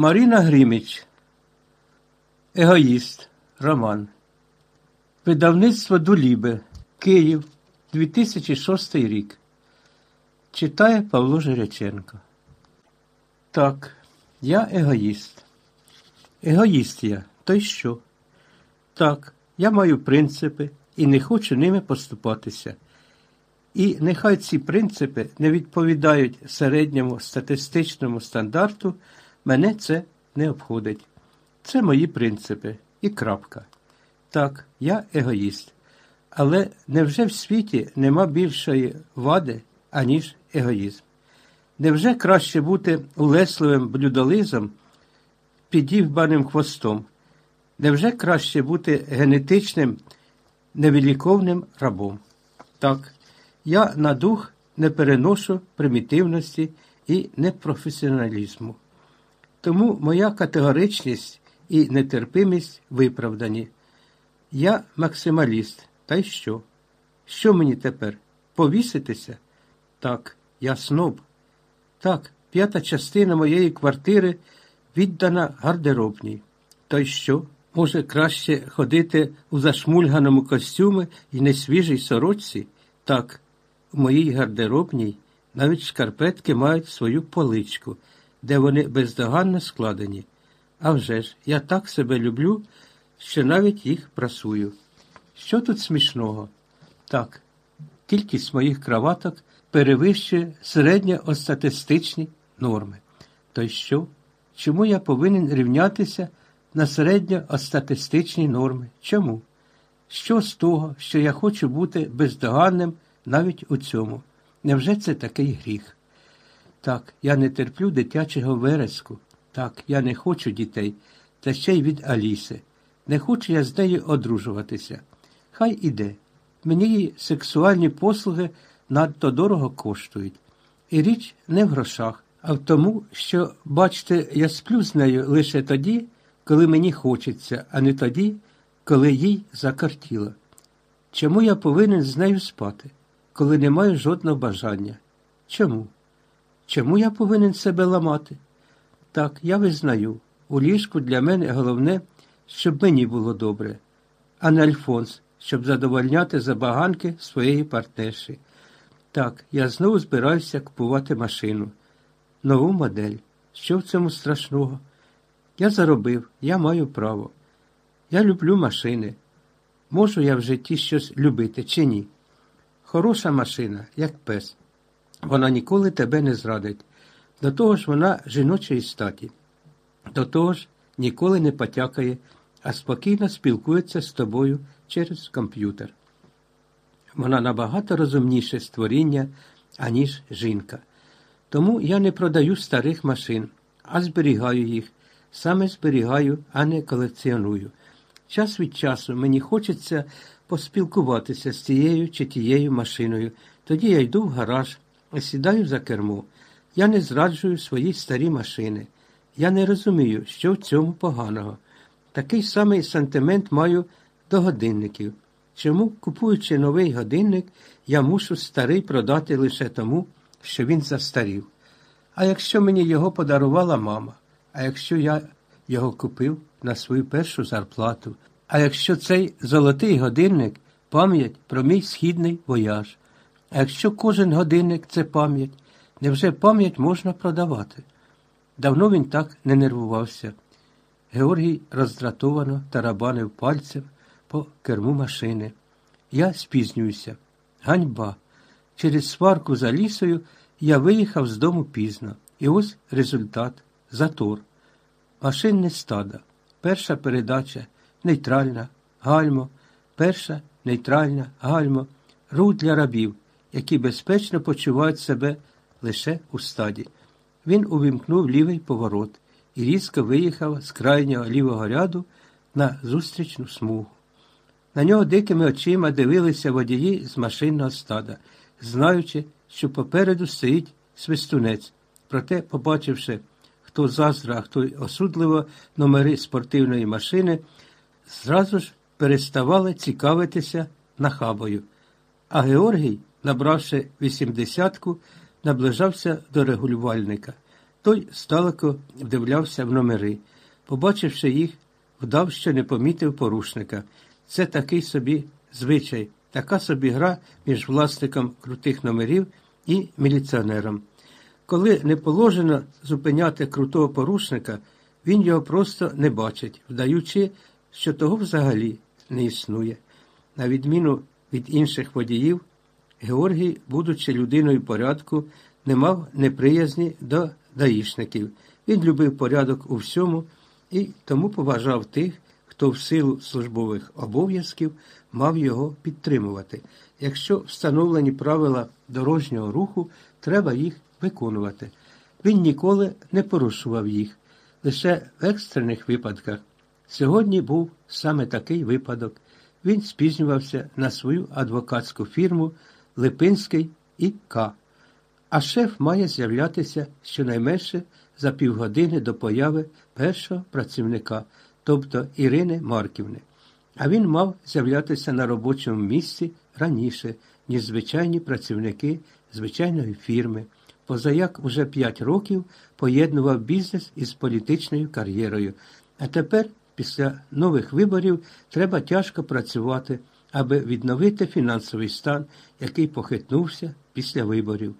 Маріна Гріміч. Егоїст. Роман. Видавництво Дулібе. Київ. 2006 рік. Читає Павло Жиряченко. Так, я егоїст. Егоїст я, то й що? Так, я маю принципи і не хочу ними поступатися. І нехай ці принципи не відповідають середньому статистичному стандарту, мене це не обходить. Це мої принципи і крапка. Так, я егоїст. Але невже в світі нема більшої вади, аніж егоїзм? Невже краще бути улесливим блюдолизом, підівбаним хвостом? Невже краще бути генетичним, невиліковним рабом? Так, я на дух не переношу примітивності і непрофесіоналізму. Тому моя категоричність і нетерпимість виправдані. Я максималіст, та й що? Що мені тепер? Повіситися? Так, я сноб. Так, п'ята частина моєї квартири віддана гардеробній. То й що? Може, краще ходити у зашмульганому костюмі і несвіжій сорочці? Так, у моїй гардеробній навіть шкарпетки мають свою поличку, де вони бездоганно складені. А вже ж, я так себе люблю, що навіть їх прасую. Що тут смішного? Так, кількість моїх краваток перевищує середньостатистичні норми. То й що? Чому я повинен рівнятися на середньостатистичні норми? Чому? Що з того, що я хочу бути бездоганним навіть у цьому? Невже це такий гріх? Так, я не терплю дитячого вереску. Так, я не хочу дітей, та ще й від Аліси. Не хочу я з нею одружуватися. Хай іде. Мені її сексуальні послуги надто дорого коштують. І річ не в грошах, а в тому, що, бачите, я сплю з нею лише тоді, коли мені хочеться, а не тоді, коли їй закартіло. Чому я повинен з нею спати, коли не маю жодного бажання? Чому? Чому я повинен себе ламати? Так, я визнаю, у ліжку для мене головне, щоб мені було добре, а не Альфонс, щоб задовольняти забаганки своєї партнерші. Так, я знову збираюся купувати машину. Нову модель. Що в цьому страшного? Я заробив, я маю право. Я люблю машини. Можу я в житті щось любити чи ні? Хороша машина, як пес. Вона ніколи тебе не зрадить. До того ж вона жіночої статі. До того ж ніколи не потякає, а спокійно спілкується з тобою через комп'ютер. Вона набагато розумніше створіння, аніж жінка. Тому я не продаю старих машин, а зберігаю їх. Саме зберігаю, а не колекціоную. Час від часу мені хочеться поспілкуватися з цією чи тією машиною. Тоді я йду в гараж, сідаю за кермо. Я не зраджую свої старі машини. Я не розумію, що в цьому поганого. Такий самий сантимент маю до годинників. Чому, купуючи новий годинник, я мушу старий продати лише тому, що він застарів. А якщо мені його подарувала мама, а якщо я його купив на свою першу зарплату, а якщо цей золотий годинник пам'ять про мій східний вояж, а якщо кожен годинник це пам'ять, невже пам'ять можна продавати? Давно він так не нервувався. Георгій роздратовано тарабанив пальцем по керму машини. Я спізнююся. Ганьба. Через сварку за лісою я виїхав з дому пізно. І ось результат затор. Машинне стадо. Перша передача нейтральна, гальмо, перша нейтральна, гальмо, рух для рабів, які безпечно почувають себе лише у стаді. Він увімкнув лівий поворот і різко виїхав з крайнього лівого ряду на зустрічну смугу. На нього дикими очима дивилися водії з машинного стада, знаючи, що попереду стоїть свистунець. Проте, побачивши, хто заздра, а хто осудливо номери спортивної машини, зразу ж переставали цікавитися нахабою. А Георгій, набравши вісімдесятку, наближався до регулювальника. той сталеко вдивлявся в номери. Побачивши їх, вдав, що не помітив порушника. Це такий собі звичай, така собі гра між власником крутих номерів і міліціонером. Коли не положено зупиняти крутого порушника, він його просто не бачить, вдаючи, що того взагалі не існує. На відміну від інших водіїв, Георгій, будучи людиною порядку, не мав неприязні до даїшників. Він любив порядок у всьому і тому поважав тих, хто в силу службових обов'язків мав його підтримувати. Якщо встановлені правила дорожнього руху, треба їх виконувати. Він ніколи не порушував їх, лише в екстрених випадках. Сьогодні був саме такий випадок. Він спізнювався на свою адвокатську фірму Липинський і К. А шеф має з'являтися щонайменше за півгодини до появи першого працівника, тобто Ірини Марківни. А він мав з'являтися на робочому місці раніше, ніж звичайні працівники звичайної фірми, позаяк уже п'ять років поєднував бізнес із політичною кар'єрою. А тепер, після нових виборів, треба тяжко працювати, аби відновити фінансовий стан, який похитнувся після виборів.